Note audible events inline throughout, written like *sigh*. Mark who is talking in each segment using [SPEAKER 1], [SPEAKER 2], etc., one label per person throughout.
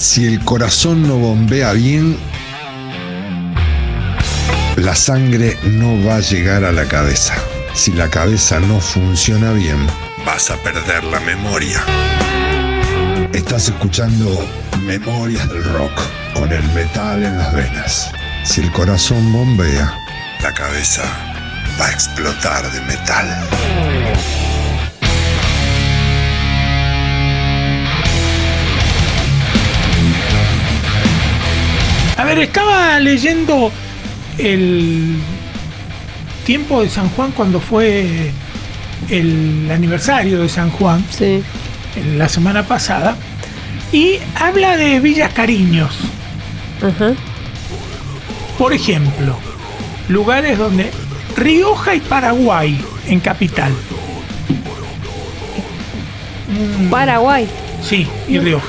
[SPEAKER 1] Si el corazón no bombea bien, la sangre no va a llegar a la cabeza. Si la cabeza no funciona bien, vas a perder la memoria. Estás escuchando Memorias del Rock con el metal en las venas. Si el corazón bombea, la cabeza va a explotar de metal.
[SPEAKER 2] A ver, estaba leyendo el tiempo de San Juan cuando fue el aniversario de San Juan,
[SPEAKER 3] Sí.
[SPEAKER 2] en la semana pasada, y habla de Villas Cariños, por ejemplo, lugares donde Rioja y Paraguay en capital,
[SPEAKER 3] Paraguay.
[SPEAKER 2] sí, y Rioja.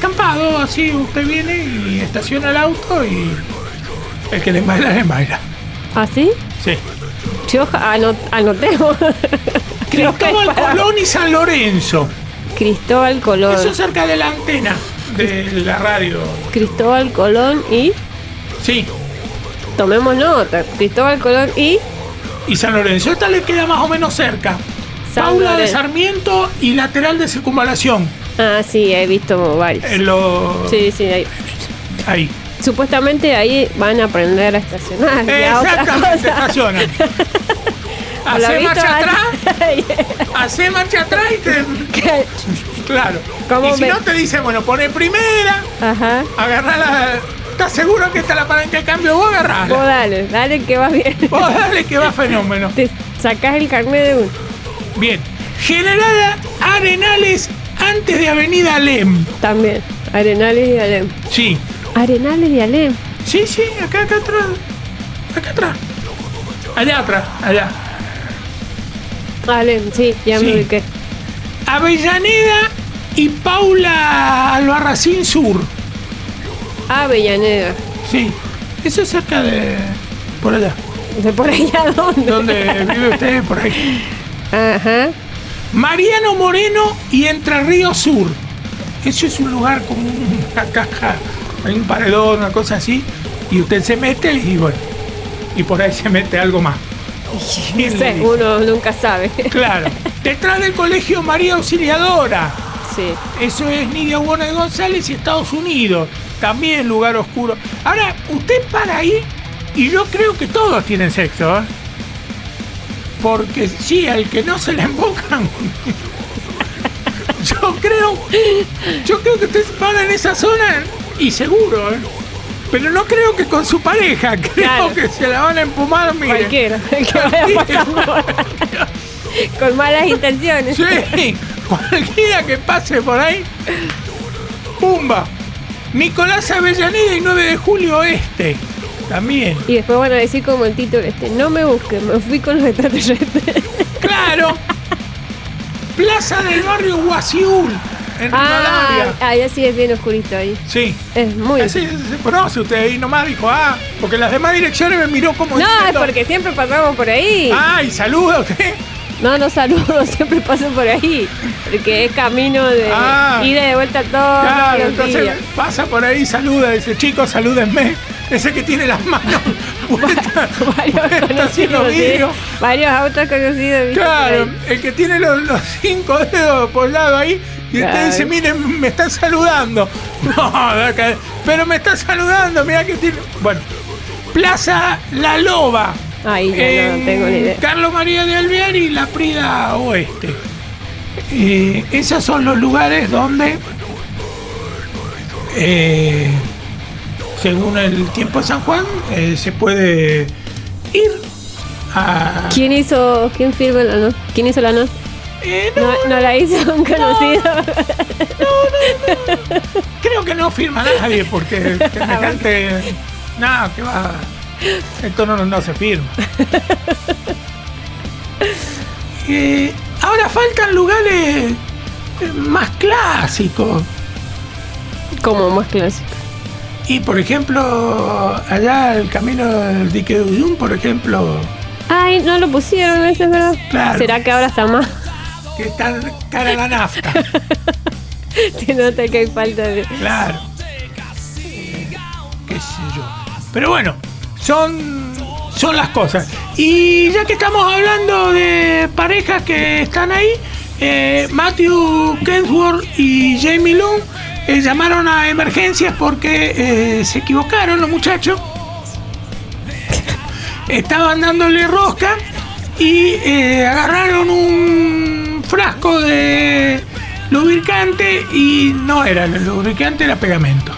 [SPEAKER 2] Descampado, así usted viene y estaciona el auto y el que le baila, le baila.
[SPEAKER 3] ¿Ah, sí?
[SPEAKER 2] Sí.
[SPEAKER 3] Yo anot anotemos. *laughs*
[SPEAKER 2] Cristóbal Colón y San Lorenzo.
[SPEAKER 3] Cristóbal Colón.
[SPEAKER 2] Eso cerca de la antena de la radio.
[SPEAKER 3] Cristóbal Colón y.
[SPEAKER 2] Sí,
[SPEAKER 3] Tomemos nota. Cristóbal Colón y.
[SPEAKER 2] y San Lorenzo. Esta le queda más o menos cerca.
[SPEAKER 3] San
[SPEAKER 2] Paula de. Sarmiento y lateral de circunvalación.
[SPEAKER 3] Ah, sí, he visto varios.
[SPEAKER 2] En lo...
[SPEAKER 3] Sí, sí, ahí.
[SPEAKER 2] Ahí.
[SPEAKER 3] Supuestamente ahí van a aprender a estacionar. a
[SPEAKER 2] Exactamente,
[SPEAKER 3] cosas.
[SPEAKER 2] estacionan. *laughs*
[SPEAKER 3] Visto,
[SPEAKER 2] marcha atrás, *laughs* hace marcha atrás y te... Claro.
[SPEAKER 3] ¿Cómo
[SPEAKER 2] Y si
[SPEAKER 3] me-
[SPEAKER 2] no te dice, bueno, pone primera,
[SPEAKER 3] Ajá.
[SPEAKER 2] agarrá la... ¿Estás seguro que está la palanca de cambio? Vos
[SPEAKER 3] Vos
[SPEAKER 2] agarrala.
[SPEAKER 3] dale, dale que vas bien.
[SPEAKER 2] Vos dale que va *laughs* fenómeno.
[SPEAKER 3] Te sacás el carnet de uno.
[SPEAKER 2] Bien. Generada Arenales antes de Avenida Alem.
[SPEAKER 3] También. Arenales y Alem.
[SPEAKER 2] Sí.
[SPEAKER 3] Arenales y Alem.
[SPEAKER 2] Sí, sí, acá, acá atrás. Acá atrás. Allá atrás, allá.
[SPEAKER 3] Alem, sí, ya
[SPEAKER 2] Sí.
[SPEAKER 3] me ubiqué.
[SPEAKER 2] Avellaneda y Paula Albarracín Sur.
[SPEAKER 3] Avellaneda.
[SPEAKER 2] Sí. Eso es cerca de. Por allá.
[SPEAKER 3] ¿De por allá dónde?
[SPEAKER 2] ¿Dónde vive usted? Por ahí.
[SPEAKER 3] Ajá.
[SPEAKER 2] Mariano Moreno y Entre Ríos Sur. Eso es un lugar con una caja, hay un paredón, una cosa así. Y usted se mete y bueno. Y por ahí se mete algo más. *laughs*
[SPEAKER 3] Sé, uno nunca sabe.
[SPEAKER 2] Claro. *laughs* Detrás del colegio María Auxiliadora.
[SPEAKER 3] Sí.
[SPEAKER 2] Eso es Nidia Buena de González y Estados Unidos. También lugar oscuro. Ahora, usted para ahí y yo creo que todos tienen sexo, ¿eh? Porque sí, al que no se le embocan. yo creo. Yo creo que usted para en esa zona y seguro, ¿eh? Pero no creo que con su pareja. *laughs* Creo
[SPEAKER 3] Claro.
[SPEAKER 2] que se la van a empumar, mire.
[SPEAKER 3] Cualquiera. *laughs* Que vaya pasando. Con malas intenciones.
[SPEAKER 2] Sí, cualquiera que pase por ahí. ¡Pumba! Nicolás Avellaneda y 9 de julio este. También.
[SPEAKER 3] Y después van a decir como el título este, no me busquen, me fui con los extraterrestres. *laughs*
[SPEAKER 2] ¡Claro! Plaza del barrio Guasiul, en
[SPEAKER 3] Ah, ah, ya sí es bien oscurito ahí.
[SPEAKER 2] Sí.
[SPEAKER 3] Es muy
[SPEAKER 2] Así se conoce usted ahí nomás, dijo, ah, porque las demás direcciones me miró como
[SPEAKER 3] No, es porque siempre pasamos por ahí.
[SPEAKER 2] ¡Ay, saluda usted!
[SPEAKER 3] No, no saludo, *laughs* siempre paso por ahí. Porque es camino de
[SPEAKER 2] Ah.
[SPEAKER 3] ida y de vuelta todos
[SPEAKER 2] Claro, entonces pasa por ahí, saluda, dice, chicos, salúdenme. Ese que tiene las manos puestas *laughs*
[SPEAKER 3] Varios
[SPEAKER 2] puestas *laughs* haciendo
[SPEAKER 3] conocidos, ¿sí? Varios autos conocidos.
[SPEAKER 2] Claro, el que tiene los, los cinco dedos por lado ahí y usted
[SPEAKER 3] Claro.
[SPEAKER 2] dice, miren, me están saludando. *laughs* No, pero me está saludando, mira que tiene. Bueno, Plaza La Loba.
[SPEAKER 3] Ahí ya no tengo ni idea.
[SPEAKER 2] Carlos María de Alvear y La Prida Oeste. Eh, esos son los lugares donde, eh, según el tiempo de San Juan, eh, se puede ir a.
[SPEAKER 3] ¿Quién hizo, quién firma la nota? ¿Quién hizo la nota?
[SPEAKER 2] Eh, no,
[SPEAKER 3] No, no la hizo un conocido.
[SPEAKER 2] Creo que no firma nadie porque *laughs* semejante. Nada, que va. Esto no, no se firma. *laughs* Eh, ahora faltan lugares más clásicos.
[SPEAKER 3] Como más clásico.
[SPEAKER 2] Y por ejemplo, allá el camino del dique de Uyun, por ejemplo,
[SPEAKER 3] Ay, no lo pusieron, eso es verdad.
[SPEAKER 2] Claro.
[SPEAKER 3] ¿Será que ahora está más?
[SPEAKER 2] que está cara la nafta. *laughs*
[SPEAKER 3] Se nota que hay falta de.
[SPEAKER 2] Claro. Eh, qué sé yo. Pero bueno, son, son las cosas. Y ya que estamos hablando de parejas que están ahí, eh, Matthew Kensworth y Jamie Loon eh, llamaron a emergencias porque eh, se equivocaron los muchachos. Estaban dándole rosca y eh, agarraron un frasco de lubricante y no era el lubricante, era pegamento.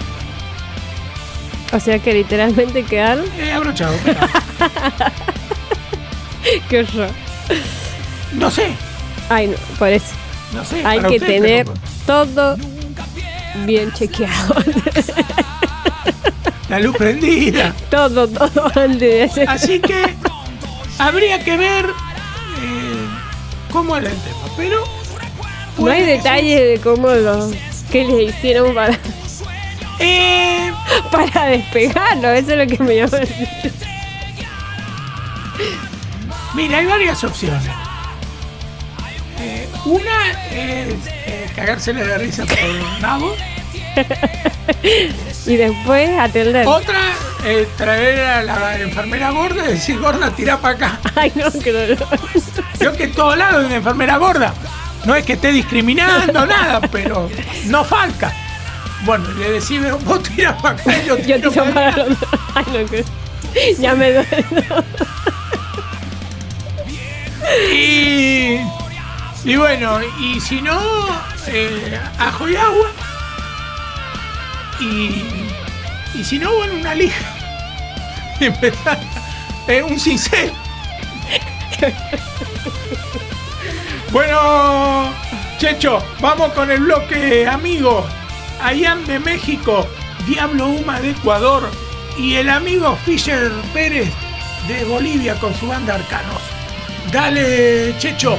[SPEAKER 3] O sea que literalmente quedaron.
[SPEAKER 2] Eh, abrochado. *laughs*
[SPEAKER 3] Qué horror.
[SPEAKER 2] No sé,
[SPEAKER 3] Ay, no, por eso.
[SPEAKER 2] no sé.
[SPEAKER 3] Hay que
[SPEAKER 2] usted,
[SPEAKER 3] tener
[SPEAKER 2] pero
[SPEAKER 3] todo bien chequeado.
[SPEAKER 2] la luz prendida.
[SPEAKER 3] todo, todo antes.
[SPEAKER 2] Así que habría que ver eh, cómo era el tema. Pero
[SPEAKER 3] No hay detalles de cómo lo. que le hicieron para.
[SPEAKER 2] Eh,
[SPEAKER 3] para despegarlo. Eso es lo que me llama.
[SPEAKER 2] mira, hay varias opciones. Eh, una es eh, cagársele de risa por un nabo. *laughs*
[SPEAKER 3] Y después atender.
[SPEAKER 2] Otra es traer a la enfermera gorda y decir, gorda, tira para acá. *laughs*
[SPEAKER 3] Ay, no, que no.
[SPEAKER 2] Creo que en todos lados hay una enfermera gorda. No es que esté discriminando *laughs* nada, pero no falta. Bueno, le decís, vos tiras para acá y yo
[SPEAKER 3] Yo
[SPEAKER 2] tiro
[SPEAKER 3] tiro
[SPEAKER 2] para
[SPEAKER 3] los dos. Ay, no, que. Ya me duele. no.
[SPEAKER 2] Y, y bueno, y si no, eh, ajo y agua. Y, y si no, bueno, una lija. *laughs* Empezar, eh, un cincel. *laughs* bueno, Checho, vamos con el bloque amigo. Ayam de México, Diablo Uma de Ecuador y el amigo Fisher Pérez de Bolivia con su banda Arcanos. Dale, Checho.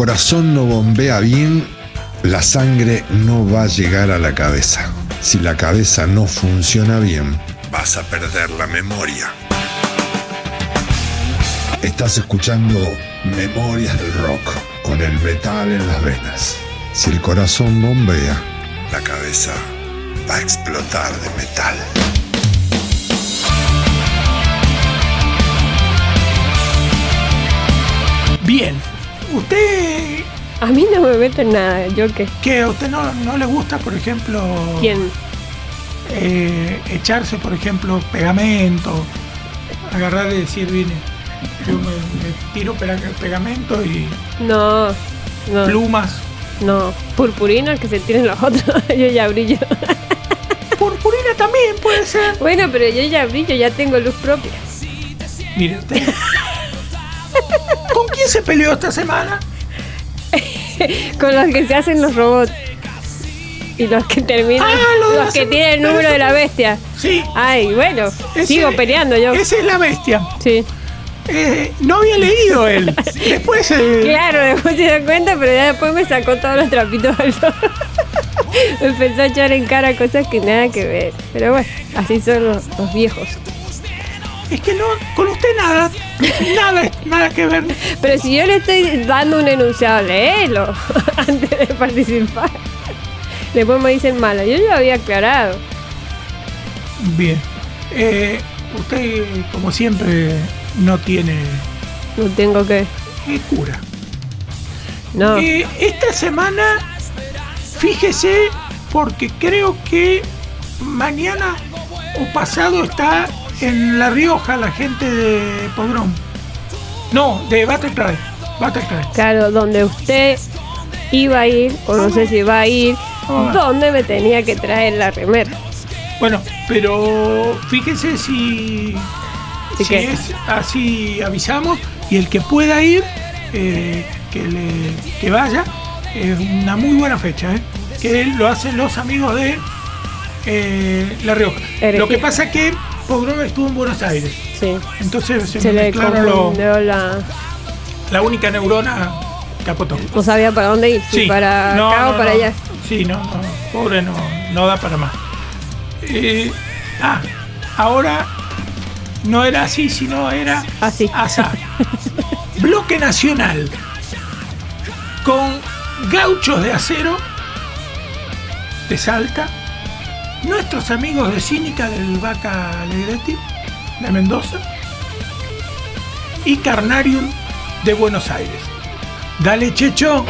[SPEAKER 1] Corazón no bombea bien, la sangre no va a llegar a la cabeza. Si la cabeza no funciona bien, vas a perder la memoria. Estás escuchando Memorias del Rock con el metal en las venas. Si el corazón bombea, la cabeza va a explotar de metal.
[SPEAKER 2] Bien. Usted,
[SPEAKER 3] A mí no me meten nada, yo qué.
[SPEAKER 2] que a usted no, no le gusta, por ejemplo,
[SPEAKER 3] ¿Quién?
[SPEAKER 2] eh, echarse, por ejemplo, pegamento, agarrar y decir, vine, yo me, me tiro pega- pegamento y
[SPEAKER 3] No, no,
[SPEAKER 2] plumas.
[SPEAKER 3] no. Purpurina que se tiren los otros, *laughs* yo ya brillo.
[SPEAKER 2] Purpurina también puede ser.
[SPEAKER 3] Bueno, pero yo ya brillo, ya tengo luz propia.
[SPEAKER 2] Mire usted. ¿Con quién se peleó esta semana? *laughs*
[SPEAKER 3] Con los que se hacen los robots. Y los que terminan,
[SPEAKER 2] Ah, lo
[SPEAKER 3] los que tienen el número de la bestia.
[SPEAKER 2] Sí.
[SPEAKER 3] Ay, bueno,
[SPEAKER 2] ese-
[SPEAKER 3] sigo peleando yo.
[SPEAKER 2] Esa es la bestia.
[SPEAKER 3] Sí.
[SPEAKER 2] Eh, no había leído él. *laughs* Después. eh,
[SPEAKER 3] Claro, después se dio cuenta, pero ya después me sacó todos los trapitos al sol. me *laughs* empezó a echar en cara cosas que nada que ver. Pero bueno, así son los, los viejos.
[SPEAKER 2] Es que no, con usted nada. *laughs* Nada, nada que ver.
[SPEAKER 3] Pero si yo le estoy dando un enunciado, léelo *laughs* antes de participar. Después me dicen mala. Yo ya había aclarado.
[SPEAKER 2] Bien. Eh, usted, como siempre, no tiene
[SPEAKER 3] No tengo que.
[SPEAKER 2] eh, cura.
[SPEAKER 3] No.
[SPEAKER 2] Eh, esta semana, fíjese, porque creo que mañana o pasado está en La Rioja la gente de Podrón. No, de Battlecry. Battlecry.
[SPEAKER 3] Claro, donde usted iba a ir, o no sé si va a ir,
[SPEAKER 2] Ah.
[SPEAKER 3] ¿dónde me tenía que traer la remera?
[SPEAKER 2] Bueno, pero fíjese si,
[SPEAKER 3] ¿Sí
[SPEAKER 2] si es así avisamos y el que pueda ir, eh, que, le, que vaya, es una muy buena fecha, ¿eh? que lo hacen los amigos de eh, La Rioja. Lo que pasa es que Podrón estuvo en Buenos Aires,
[SPEAKER 3] Sí.
[SPEAKER 2] entonces se,
[SPEAKER 3] Se
[SPEAKER 2] me
[SPEAKER 3] le
[SPEAKER 2] lo-
[SPEAKER 3] la.
[SPEAKER 2] la única neurona capotó.
[SPEAKER 3] No sabía para dónde ir, si para
[SPEAKER 2] No,
[SPEAKER 3] acá
[SPEAKER 2] no,
[SPEAKER 3] o para
[SPEAKER 2] no.
[SPEAKER 3] allá.
[SPEAKER 2] Sí, no, no, pobre no, no da para más. Eh, ah, ahora no era así, sino era
[SPEAKER 3] Así. *laughs*
[SPEAKER 2] Bloque Nacional con gauchos de acero de Salta, nuestros amigos de Cínica del Vaca Alegretti de Mendoza y Carnarium de Buenos Aires. Dale, Checho.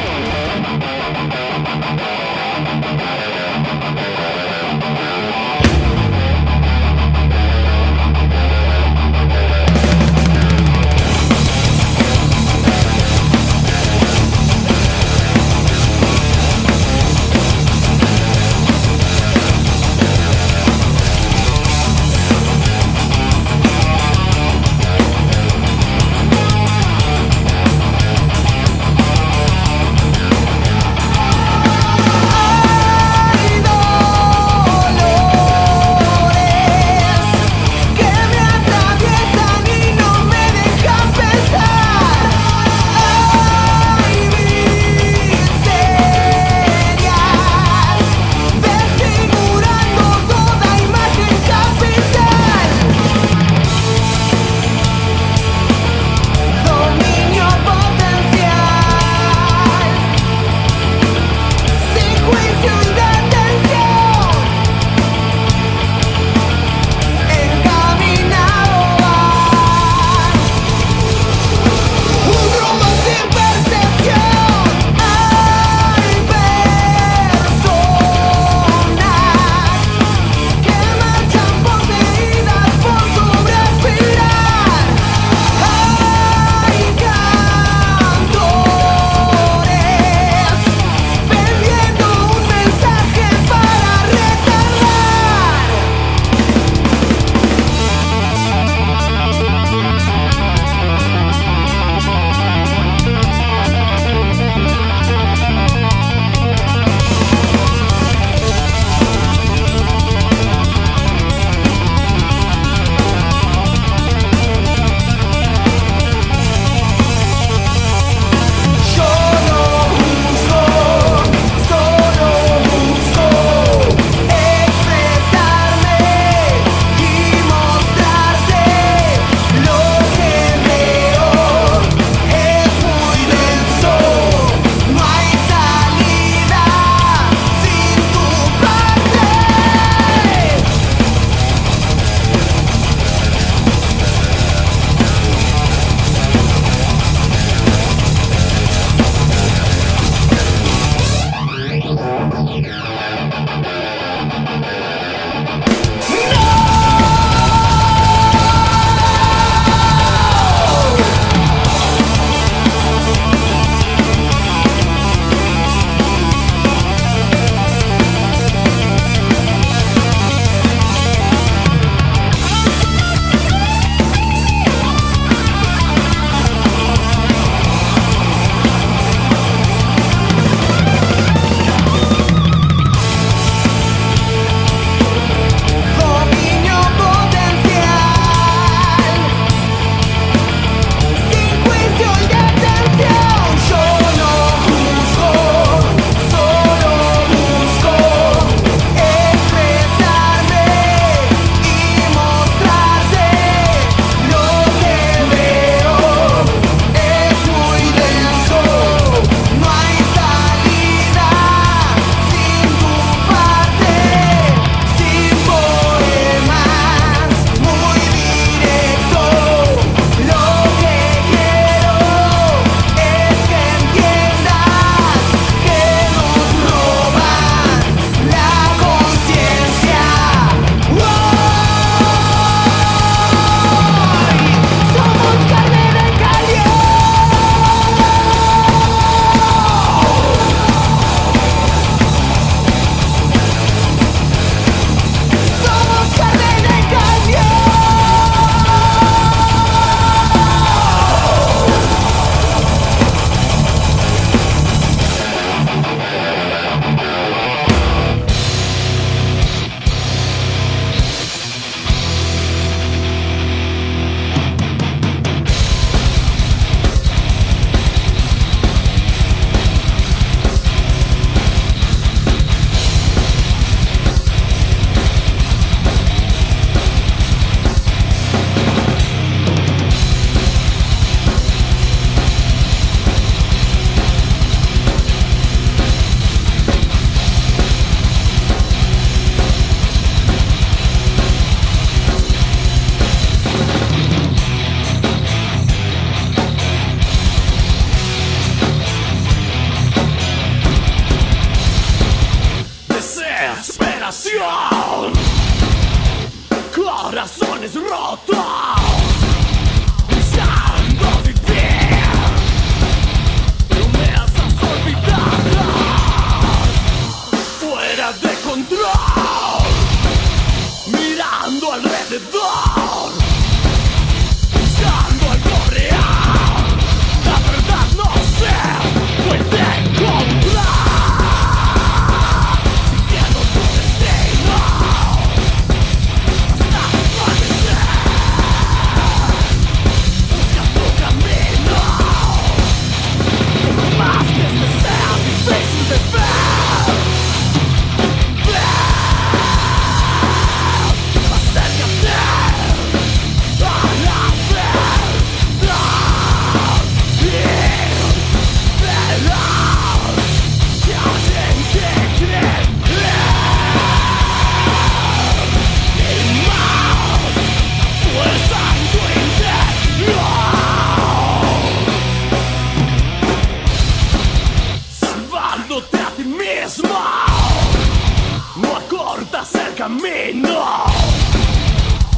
[SPEAKER 4] no acortas el camino.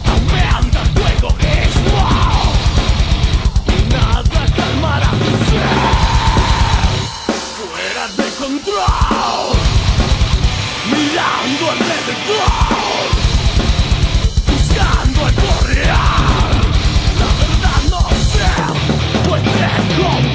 [SPEAKER 4] Aumenta tu egoísmo y nada calmará tu ser. Fuera de control, mirando al alrededor, buscando algo real. La verdad no se puede comprar.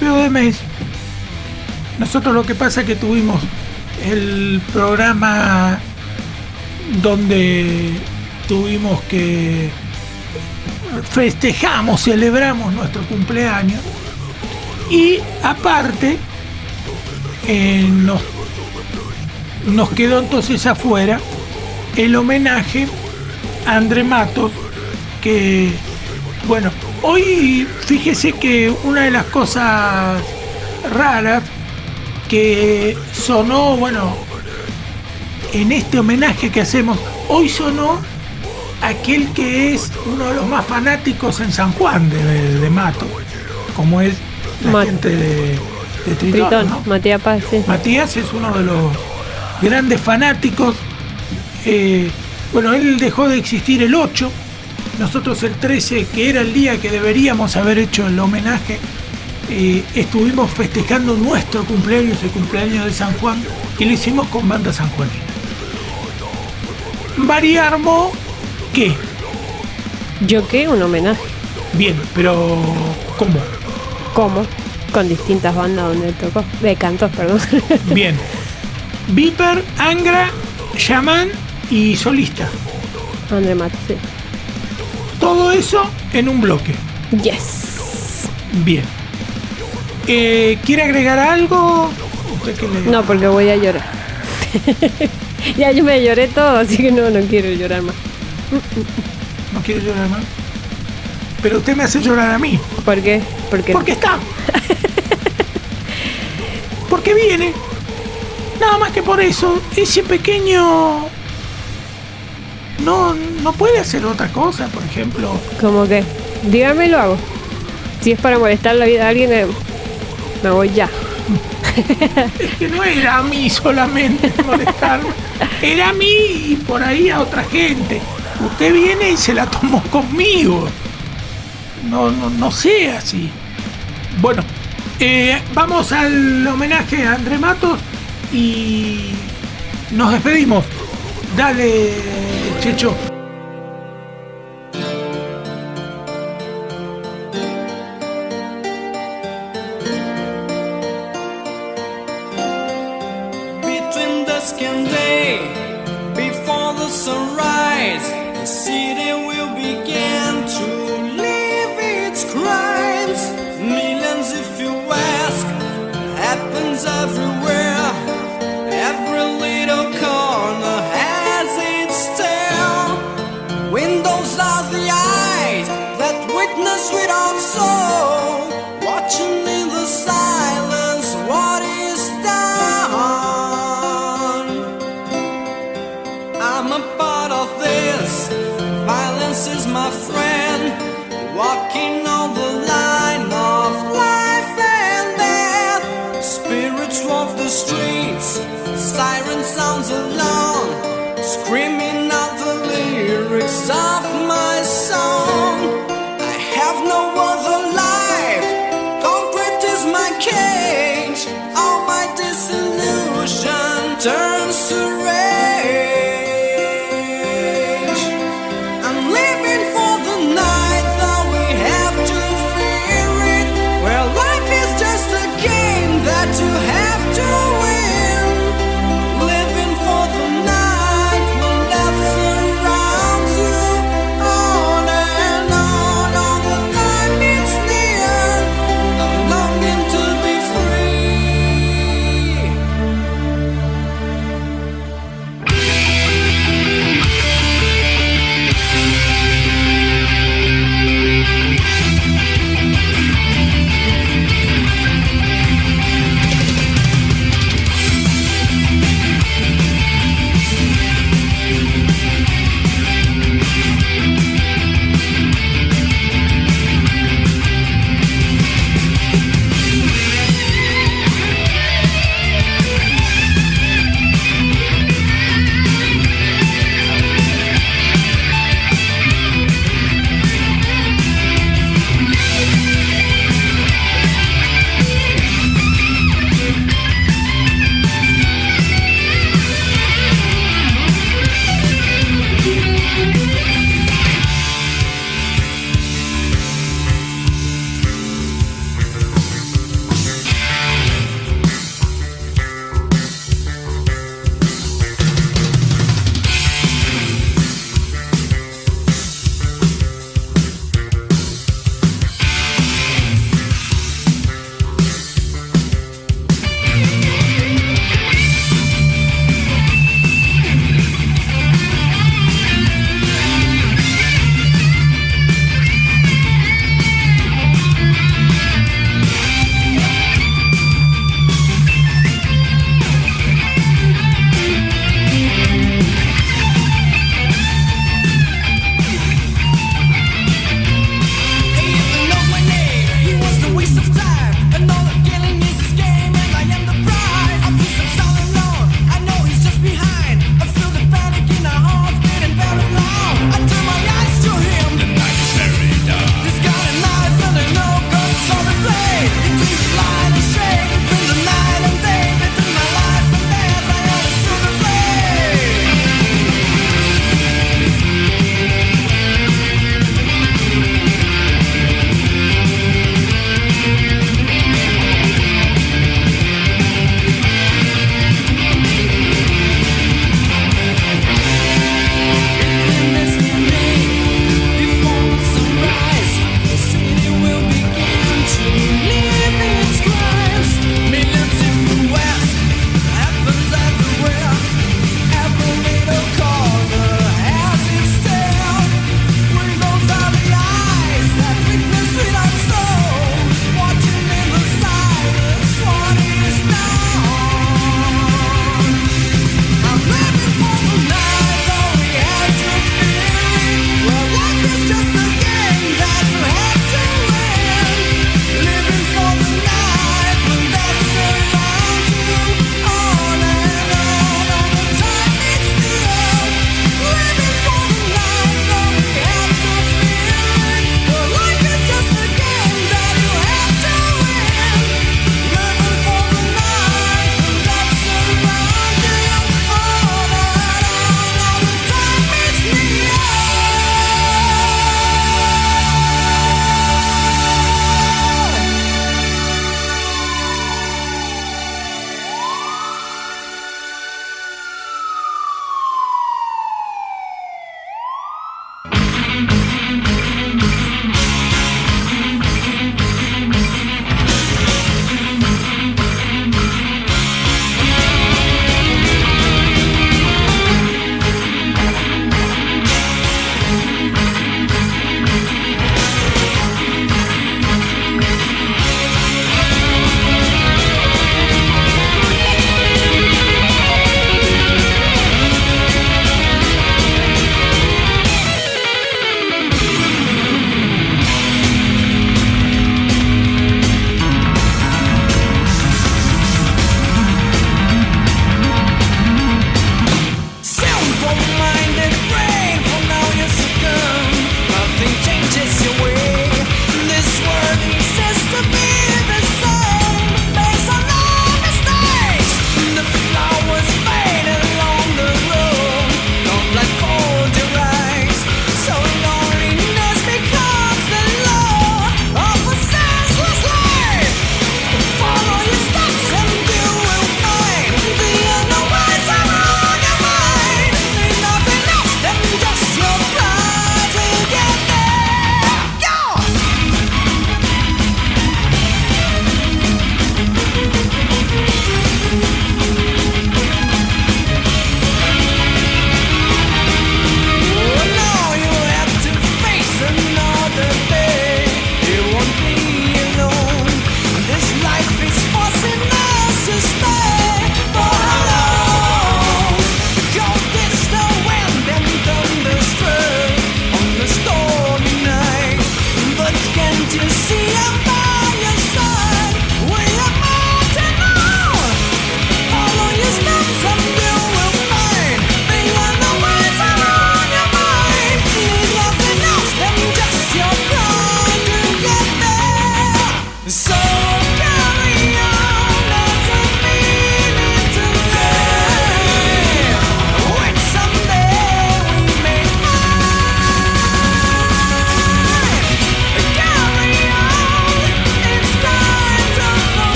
[SPEAKER 2] Principio de mes, nosotros lo que pasa es que tuvimos el programa donde tuvimos que festejamos, celebramos nuestro cumpleaños. Y aparte eh, nos, nos quedó entonces afuera el homenaje a André Matos que bueno hoy fíjese que una de las cosas raras que sonó bueno en este homenaje que hacemos hoy sonó aquel que es uno de los más fanáticos en San Juan de, de Mato, como es la
[SPEAKER 3] Ma-
[SPEAKER 2] gente de, de Tritón.
[SPEAKER 3] Tritón,
[SPEAKER 2] ¿no?
[SPEAKER 3] Matías Paz, sí.
[SPEAKER 2] Matías es uno de los grandes fanáticos. Eh, bueno, él dejó de existir el 8. Nosotros el 13, que era el día que deberíamos haber hecho el homenaje, eh, estuvimos festejando nuestro cumpleaños, el cumpleaños de San Juan, y lo hicimos con banda sanjuanina. María armó, ¿qué?
[SPEAKER 3] Yo qué, un homenaje.
[SPEAKER 2] Bien, pero ¿cómo?
[SPEAKER 3] ¿Cómo? Con distintas bandas donde tocó. De cantos, perdón. *laughs*
[SPEAKER 2] Bien. Viper, Angra, Shaman y Solista.
[SPEAKER 3] André Matos, sí.
[SPEAKER 2] Todo eso en un bloque.
[SPEAKER 3] Yes.
[SPEAKER 2] Bien. Eh, ¿Quiere agregar algo? ¿Usted qué le-
[SPEAKER 3] No, porque voy a llorar. *laughs* ya yo me lloré todo, así que no, no quiero llorar más.
[SPEAKER 2] ¿No quiere llorar más? Pero usted me hace llorar a mí.
[SPEAKER 3] ¿Por qué? Porque
[SPEAKER 2] Porque está. *laughs* Porque viene. Nada más que por eso. Ese pequeño. No, no puede hacer otra cosa, por ejemplo.
[SPEAKER 3] como que, dígame lo hago. Si es para molestar la vida de alguien, eh, me voy ya.
[SPEAKER 2] Es que no era a mí solamente molestarme. Era a mí y por ahí a otra gente. Usted viene y se la tomó conmigo. No, no, no sea así. Bueno, eh, vamos al homenaje a André Matos y nos despedimos. Dale, Checho.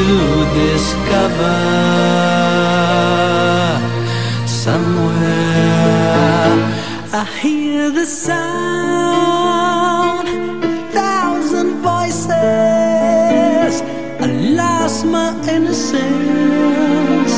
[SPEAKER 5] to discover somewhere. I hear the sound, thousand voices. I lost my innocence.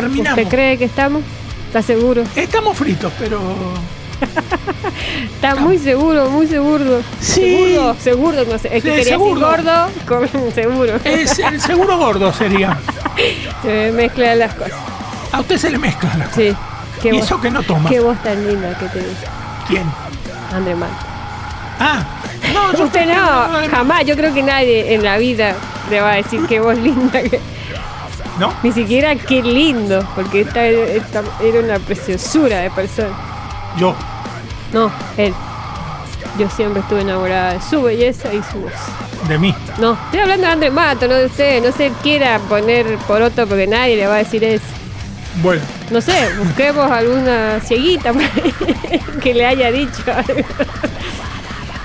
[SPEAKER 2] Terminamos.
[SPEAKER 3] ¿Usted cree que estamos? ¿Está seguro?
[SPEAKER 2] Estamos fritos, pero.
[SPEAKER 3] Está muy seguro, muy seguro.
[SPEAKER 2] Sí.
[SPEAKER 3] Seguro, seguro, no sé. Es que quería
[SPEAKER 2] seguro.
[SPEAKER 3] decir gordo con *laughs* seguro.
[SPEAKER 2] Es el seguro gordo sería.
[SPEAKER 3] Se me mezclan las cosas.
[SPEAKER 2] A usted se le mezcla la
[SPEAKER 3] Sí. Qué
[SPEAKER 2] Y
[SPEAKER 3] voz-
[SPEAKER 2] eso que no toma.
[SPEAKER 3] Qué voz tan linda que tenés,
[SPEAKER 2] ¿Quién?
[SPEAKER 3] André Man.
[SPEAKER 2] Ah, no, yo
[SPEAKER 3] Usted no, jamás. Yo creo que nadie en la vida le va a decir qué voz linda. que-
[SPEAKER 2] ¿No?
[SPEAKER 3] Ni siquiera qué lindo, porque esta, esta era una preciosura de persona.
[SPEAKER 2] Yo.
[SPEAKER 3] No, él. Yo siempre estuve enamorada de su belleza y su voz.
[SPEAKER 2] De mí.
[SPEAKER 3] No, estoy hablando de André Mato, no de usted. No se quiera poner por otro porque nadie le va a decir eso.
[SPEAKER 2] Bueno,
[SPEAKER 3] No sé, busquemos alguna cieguita *laughs* que le haya dicho algo.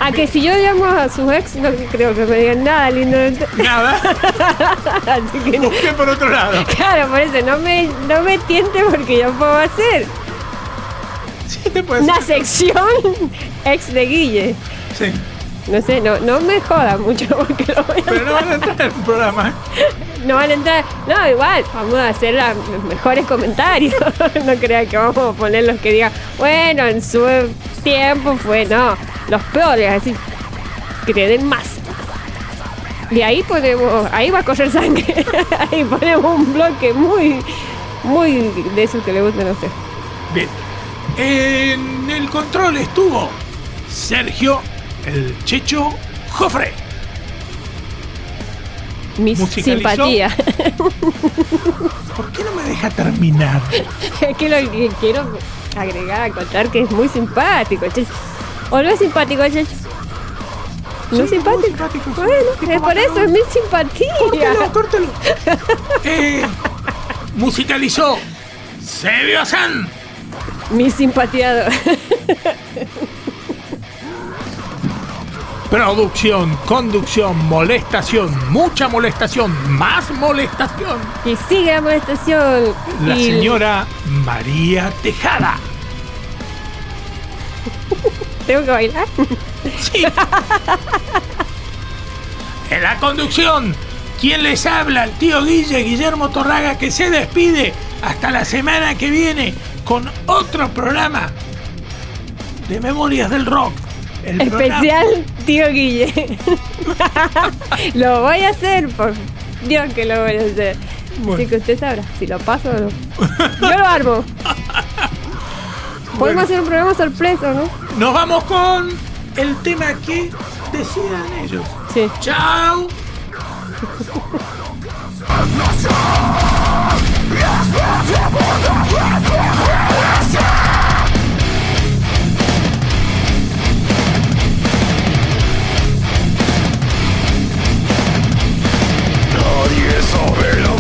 [SPEAKER 3] A que si yo llamo a sus ex, no creo que me digan nada lindo.
[SPEAKER 2] nada. *laughs*
[SPEAKER 3] Así que no.
[SPEAKER 2] Busqué por otro lado.
[SPEAKER 3] Claro, por eso no me, no me tiente porque yo puedo hacer
[SPEAKER 2] Sí, te
[SPEAKER 3] una sección ex de Guille.
[SPEAKER 2] Sí.
[SPEAKER 3] No sé, no, no me joda mucho *laughs* porque lo voy a
[SPEAKER 2] Pero no van a entrar en el programa. *laughs*
[SPEAKER 3] No van a entrar. No, igual, vamos a hacer los mejores comentarios. *laughs* no crean que vamos a poner los que digan, bueno, en su tiempo fue, no, los peores, así. Que te den más. De ahí podemos, ahí va a correr sangre. ahí ponemos un bloque muy, muy de esos que le gustan a usted.
[SPEAKER 2] Bien. En el control estuvo Sergio, el Checho Jofre.
[SPEAKER 3] Mi simpatía. *laughs*
[SPEAKER 2] ¿Por qué no me deja terminar? *laughs*
[SPEAKER 3] es que lo que quiero agregar, contar que es muy simpático, Checho. ¿O no es simpático, Checho? ¿No es simpático?
[SPEAKER 2] muy simpático, sí.
[SPEAKER 3] Bueno, es por eso es mi simpatía.
[SPEAKER 2] Córtelo, córtelo. *laughs* Eh, musicalizó Sebio San.
[SPEAKER 3] Mi simpatiado.
[SPEAKER 2] Producción, conducción, molestación, mucha molestación, más molestación.
[SPEAKER 3] y sigue la molestación.
[SPEAKER 2] La
[SPEAKER 3] Y-
[SPEAKER 2] señora María Tejada.
[SPEAKER 3] ¿Tengo que bailar?
[SPEAKER 2] Sí. En la conducción, ¿quién les habla? El tío Guille, Guillermo Torraga, que se despide hasta la semana que viene con otro programa de Memorias del Rock. El programa-
[SPEAKER 3] Especial tío Guille. *laughs* lo voy a hacer, por Dios que lo voy a hacer.
[SPEAKER 2] Bueno.
[SPEAKER 3] Así que usted sabrá si lo paso o no. Yo lo armo. Podemos hacer un programa sorpresa, ¿no?
[SPEAKER 2] Nos vamos con el tema que decidan ellos.
[SPEAKER 3] Sí.
[SPEAKER 2] Chao.
[SPEAKER 4] Yes, It's all been